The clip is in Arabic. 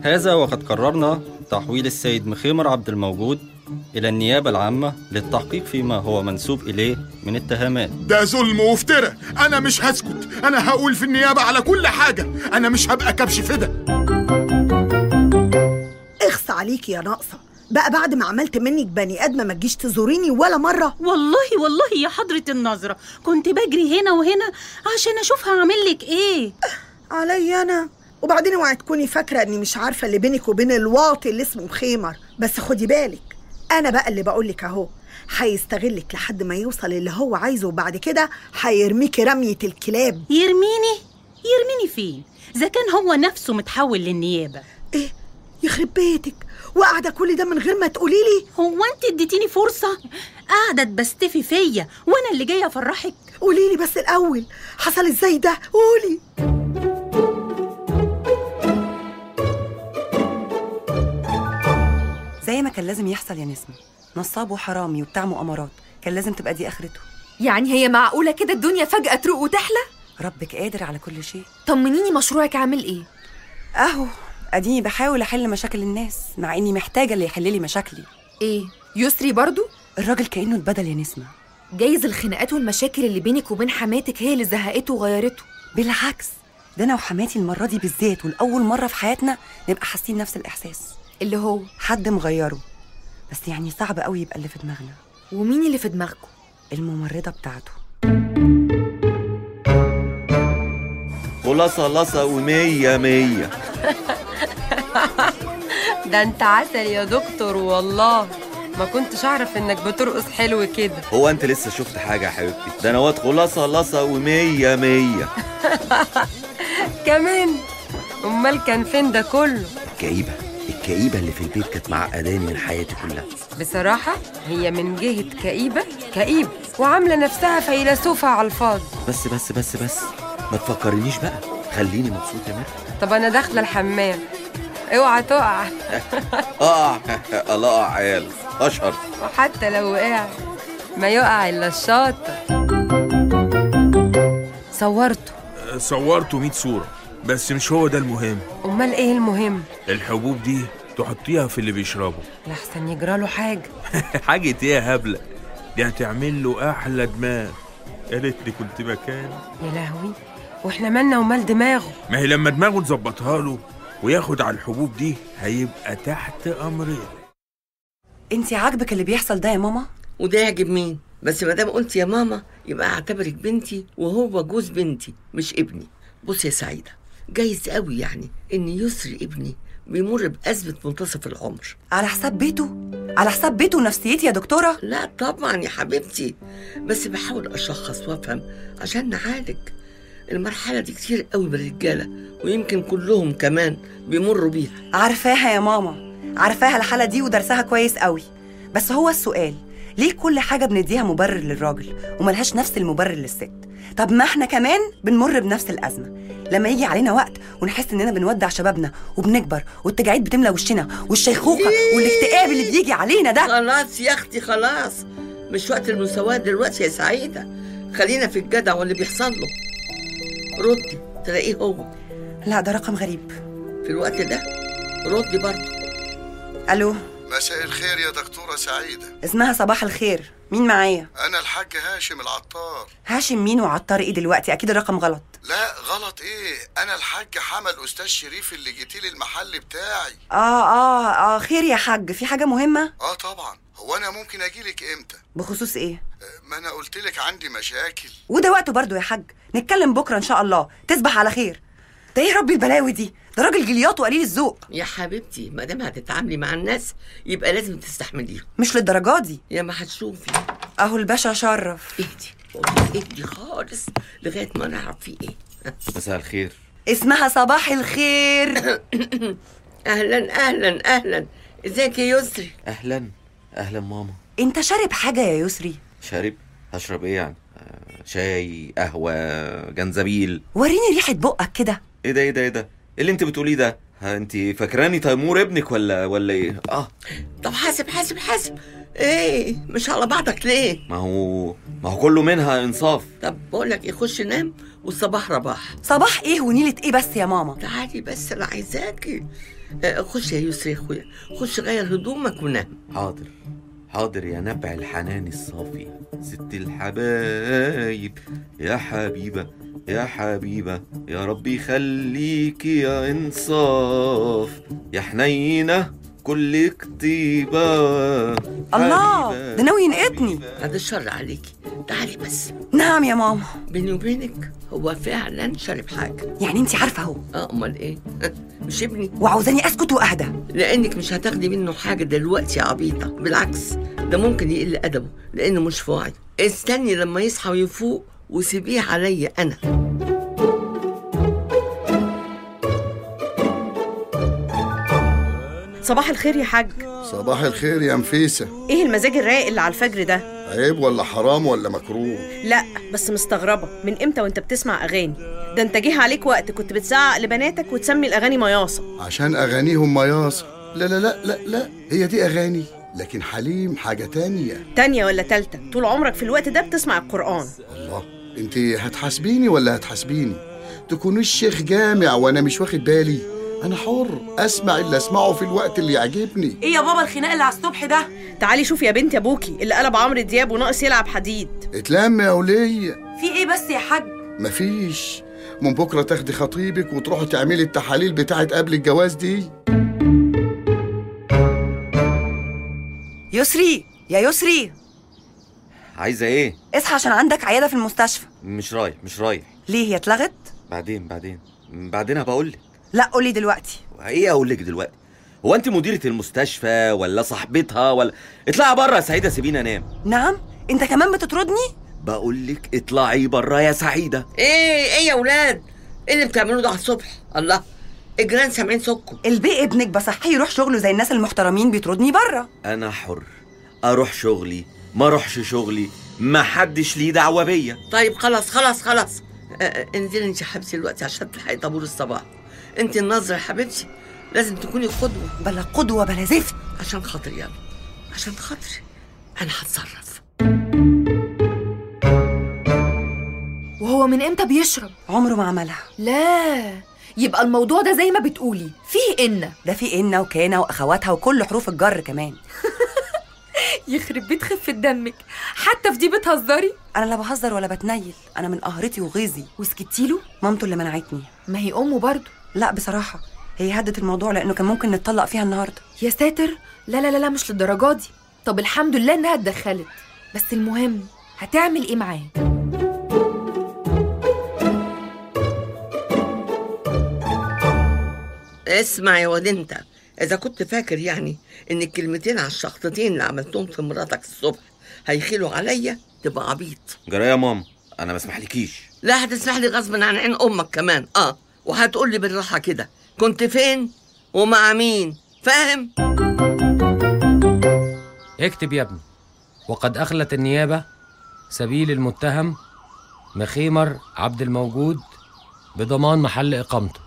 هذا وقد قررنا تحويل السيد مخيمر عبد الموجود إلى النيابة العامة للتحقيق فيما هو منسوب إليه من اتهامات. ده ظلم وافتراء أنا مش هسكت. أنا هقول في النيابة على كل حاجة. أنا مش هبقى كبش فدا. اخص عليكي يا ناقصة. بقى بعد ما عملت منك بني آدمة ما تجيش تزوريني ولا مرة. والله والله يا حضرة النظرة كنت بجري هنا وهنا عشان أشوف هعمل لك إيه. علي أنا. وبعدين اوعي تكوني فاكرة إني مش عارفة اللي بينك وبين الواطي اللي اسمه مخيمر. بس خدي بالك أنا بقى اللي بقولك أهو هيستغلك لحد ما يوصل اللي هو عايزه وبعد كده هيرميكي رمية الكلاب. يرميني؟ يرميني فين؟ إذا كان هو نفسه متحول للنيابة. إيه؟ يخرب بيتك. وقاعدة كل ده من غير ما تقولي لي؟ هو أنت اديتيني فرصة؟ قاعدة تبستفي فيا وأنا اللي جاية أفرحك. قولي لي بس الأول حصل إزاي ده؟ قولي. كان لازم يحصل يا نسمة. نصاب وحرامي وبتاع مؤامرات. كان لازم تبقى دي آخرته. يعني هي معقولة كده الدنيا فجأة تروق وتحلى؟ ربك قادر على كل شيء. طمنيني مشروعك عامل إيه؟ أهو أديني بحاول أحل مشاكل الناس مع إني محتاجة اللي يحل لي مشاكلي. إيه؟ يسري برضو؟ الراجل كأنه اتبدل يا نسمة. جايز الخناقات والمشاكل اللي بينك وبين حماتك هي اللي زهقته وغيرته. بالعكس ده أنا وحماتي المرة دي بالذات والأول مرة في حياتنا نبقى حاسين نفس الإحساس. اللي هو؟ حد مغيره. بس يعني صعب قوي يبقى اللي في دماغنا. ومين اللي في دماغكم؟ الممرضة بتاعته. خلاصة لصة ومية مية. ده انت عسل يا دكتور والله. ما كنتش اعرف انك بترقص حلو كده. هو انت لسه شفت حاجة يا حبيبتي؟ ده أنا واد خلاصة لصة ومية مية. كمان. امال كان فين ده كله؟ الكئيبة الكئيبة اللي في البيت كانت معقداني من حياتي كلها. بصراحة هي من جهة كئيبة كئيبة وعاملة نفسها فيلسوفة على الفاضي. بس بس بس بس ما تفكرنيش بقى. خليني مبسوط يا مرة طب أنا داخلة الحمام. اوعى تقع. اقع الله اقع عيال أشهر. وحتى لو وقع ما يقع إلا الشاطر. صورته. صورته 100 صورة. بس مش هو ده المهم. أمال إيه المهم؟ الحبوب دي تحطيها في اللي بيشربه. لحسن يجراله حاجة. حاجة إيه يا هبلة؟ دي هتعمل له أحلى دماغ. قالت لي كنت مكان. يا لهوي. وإحنا مالنا ومال دماغه؟ ما هي لما دماغه تظبطها له وياخد على الحبوب دي هيبقى تحت أمرين أنت عاجبك اللي بيحصل ده يا ماما؟ وده يعجب مين؟ بس ما دام قلت يا ماما يبقى أعتبرك بنتي وهو جوز بنتي مش ابني. بص يا سعيدة جايز قوي يعني إن يسري ابني بيمر بأزمة منتصف العمر. على حساب بيته؟ على حساب بيته ونفسيتي يا دكتورة؟ لا طبعا يا حبيبتي بس بحاول أشخص وأفهم عشان نعالج. المرحلة دي كتير قوي بالرجالة ويمكن كلهم كمان بيمروا بيها. عارفاها يا ماما عارفاها الحالة دي ودرسها كويس قوي. بس هو السؤال ليه كل حاجة بنديها مبرر للراجل وملهاش نفس المبرر للست؟ طب ما إحنا كمان بنمر بنفس الأزمة. لما يجي علينا وقت ونحس إننا بنودع شبابنا وبنكبر والتجاعيد بتملى وشنا والشيخوخة والاكتئاب اللي بيجي علينا ده. خلاص يا أختي خلاص. مش وقت المساواة دلوقتي يا سعيدة. خلينا في الجدع واللي بيحصل له. ردي تلاقيه هو. لا ده رقم غريب. في الوقت ده ردي برضه. ألو؟ مساء الخير يا دكتورة سعيدة. اسمها صباح الخير. مين معايا؟ أنا الحاج هاشم العطار. هاشم مين وعطار إيه دلوقتي؟ أكيد الرقم غلط. لا غلط إيه؟ أنا الحاج حمل أستاذ شريف اللي جيتيلي المحل بتاعي. آه آه آه خير يا حاج. في حاجة مهمة؟ آه طبعا. هو أنا ممكن أجيلك إمتى؟ بخصوص إيه؟ ما أنا قلتلك عندي مشاكل. وده وقته برضو يا حاج. نتكلم بكرة إن شاء الله. تصبح على خير. ده إيه ربي البلاوي دي؟ ده راجل جليات وقليل الذوق. يا حبيبتي ما دام هتتعاملي مع الناس يبقى لازم تستحمليهم. مش للدرجة دي؟ يا ما هتشوفي. اهو الباشا شرف. اهدي اهدي خالص لغاية ما نعرف فيه إيه. مساء الخير. اسمها صباح الخير. أهلا أهلا أهلا. إزيك يا يسري؟ أهلا أهلا ماما. انت شارب حاجة يا يسري؟ شارب؟ هشرب إيه يعني؟ آه، شاي قهوة جنزبيل. وريني ريحة بقك كده. إيه ده إيه ده إيه ده؟ إيه اللي أنت بتقوليه ده؟ ها أنت فاكراني تيمور ابنك ولا ولا إيه؟ آه. طب حاسب حاسب حاسب. إيه مش على بعضك ليه؟ ما هو ما هو كله منها إنصاف. طب بقول لك إيه خش نام والصباح رباح. صباح إيه ونيلة إيه بس يا ماما؟ تعالي بس أنا عايزاكي. آه، خش يا يسري يا أخويا. خش غير هدومك ونام. حاضر حاضر يا نبع الحنان الصافي. ست الحبايب يا حبيبة. يا حبيبة يا ربي خليك يا إنصاف. يا حنينة كل كتيبة الله ده ناوي ينقطني. هذا الشر عليكي تعالي بس. نعم يا ماما. بيني وبينك هو فعلا شارب حاجة يعني انت عارفة اهو آه أمال إيه؟ مش ابني. وعاوزاني أسكت وأهدى. لأنك مش هتاخدي منه حاجة دلوقتي يا عبيطة. بالعكس ده ممكن يقل أدبه لأنه مش في وعي استني لما يصحى ويفوق وسيبيه عليا أنا. صباح الخير يا حاج. صباح الخير يا نفيسة. إيه المزاج الرايق اللي على الفجر ده؟ عيب ولا حرام ولا مكروه؟ لا بس مستغربة. من إمتى وأنت بتسمع أغاني؟ ده انت جه عليك وقت كنت بتزعق لبناتك وتسمي الأغاني مياصة. عشان أغانيهم مياصة. لا لا لا لا لا. هي دي أغاني. لكن حليم حاجة تانية. تانية ولا تالتة؟ طول عمرك في الوقت ده بتسمع القرآن. الله. انت هتحاسبيني ولا هتحاسبيني؟ تكون الشيخ جامع وأنا مش واخد بالي. أنا حر اسمع اللي اسمعه في الوقت اللي يعجبني. إيه يا بابا الخناق اللي على الصبح ده؟ تعالي شوفي يا بنت ابوكي اللي قلب عمرو دياب وناقص يلعب حديد. اتلم يا ولية في إيه بس يا حاج؟ مفيش. من بكرة تاخدي خطيبك وتروحي تعملي التحاليل بتاعت قبل الجواز دي. يسري يا يسري. عايزة إيه؟ اصحى عشان عندك عيادة في المستشفى. مش رايح مش رايح. ليه هي اتلغت؟ بعدين بعدين. بعدين هبقول لك. لا قولي دلوقتي. إيه أقول لك دلوقتي؟ هو أنت مديرة المستشفى ولا صاحبتها ولا؟ اطلعي بره يا سعيدة سيبيني أنام. نعم. انت كمان بتطردني؟ بقول لك اطلعي بره يا سعيدة. إيه إيه يا ولاد؟ إيه اللي بتعملوه ده على الصبح؟ الله الجيران سامعين صوتكم. البي ابنك بصحيه يروح شغله زي الناس المحترمين بيطردني بره أنا حر. أروح شغلي ما اروحش شغلي ما حدش ليه دعوة بيا. طيب خلاص خلاص خلاص. آه، آه، انزلي انت يا حبيبتي دلوقتي عشان تلحقي طابور الصباح. انت النظر يا حبيبتي لازم تكوني قدوة. بلا قدوة بلا زفت. عشان خاطري يلا. عشان خاطري أنا هتصرف. وهو من إمتى بيشرب؟ عمره ما عملها. لا. يبقى الموضوع ده زي ما بتقولي. فيه إن ده في إنة وكانة وأخواتها وكل حروف الجر كمان. يخرب بيت خفة دمك. حتى في دي بتهزري؟ أنا لا بهزر ولا بتنيل. أنا من قهرتي وغيظي. وسكتي له؟ مامته اللي منعتني. ما هي أمه برضه. لا بصراحة. هي هدت الموضوع لأنه كان ممكن نتطلق فيها النهاردة. يا ساتر. لا لا لا لا مش للدرجة دي. طب الحمد لله إنها اتدخلت. بس المهم هتعمل إيه معاه اسمع يا واد انت. إذا كنت فاكر يعني إن الكلمتين على الشخطتين اللي عملتهم في مراتك الصبح هيخيلوا عليا تبقى عبيط. جرى يا ماما. أنا ما اسمحلكيش. لا هتسمح لي غصب عن عين أمك كمان. آه وهتقول لي بالراحة كده. كنت فين ومع مين؟ فاهم؟ اكتب يا ابني. وقد أخلت النيابة سبيل المتهم مخيمر عبد الموجود بضمان محل إقامته.